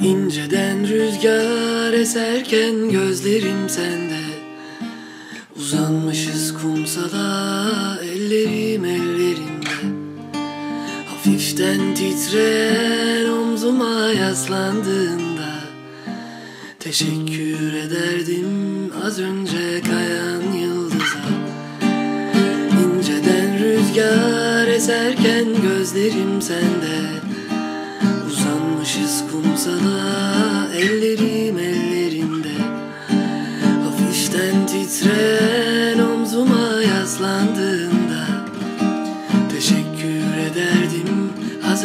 İnceden rüzgar eserken gözlerim sende. Uzanmışız kumsala ellerim ellerinde. Hafiften titreyen omzuma yaslandığında. Teşekkür ederdim az önce kayan yıldıza. İnceden rüzgar eserken gözlerim sende Uzanmışız kumsala ellerim ellerinde. Hafiften titreyen omzuma yaslandığında Teşekkür ederdim az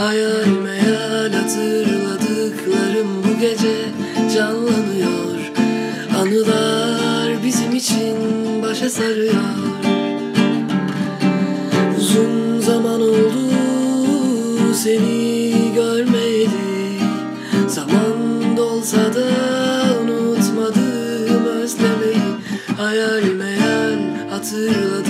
Hayal meyal hatırladıklarım bu gece canlanıyor. Anılar bizim için başa sarıyor. Uzun zaman oldu seni görmeyeli. Zaman dolsa da unutmadım özlemeyi. Hayal meyal hatırladıklarım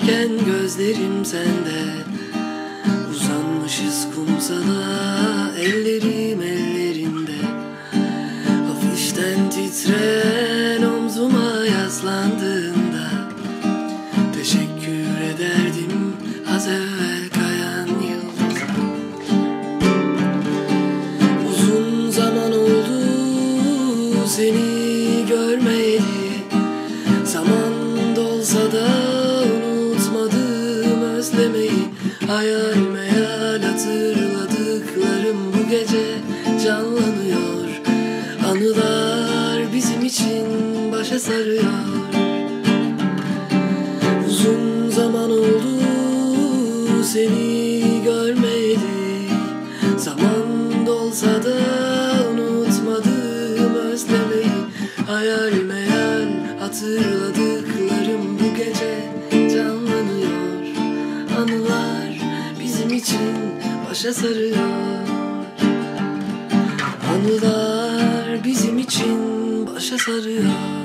gözlerim sende. Uzanmışız kumsala ellerim ellerinde. Hafiften titreyen omzuma yaslandığında Teşekkür ederdim az evvel kayan yıldıza Uzun zaman oldu seni Hayal meyal hatırladıklarım bu gece canlanıyor. Anılar bizim için başa sarıyor. Uzun zaman oldu seni görmeyeli. Zaman dolsa da unutmadım özlemeyi. Hayal meyal hatırladıklarım bu gece bizim için başa sarıyor. Anılar bizim için başa sarıyor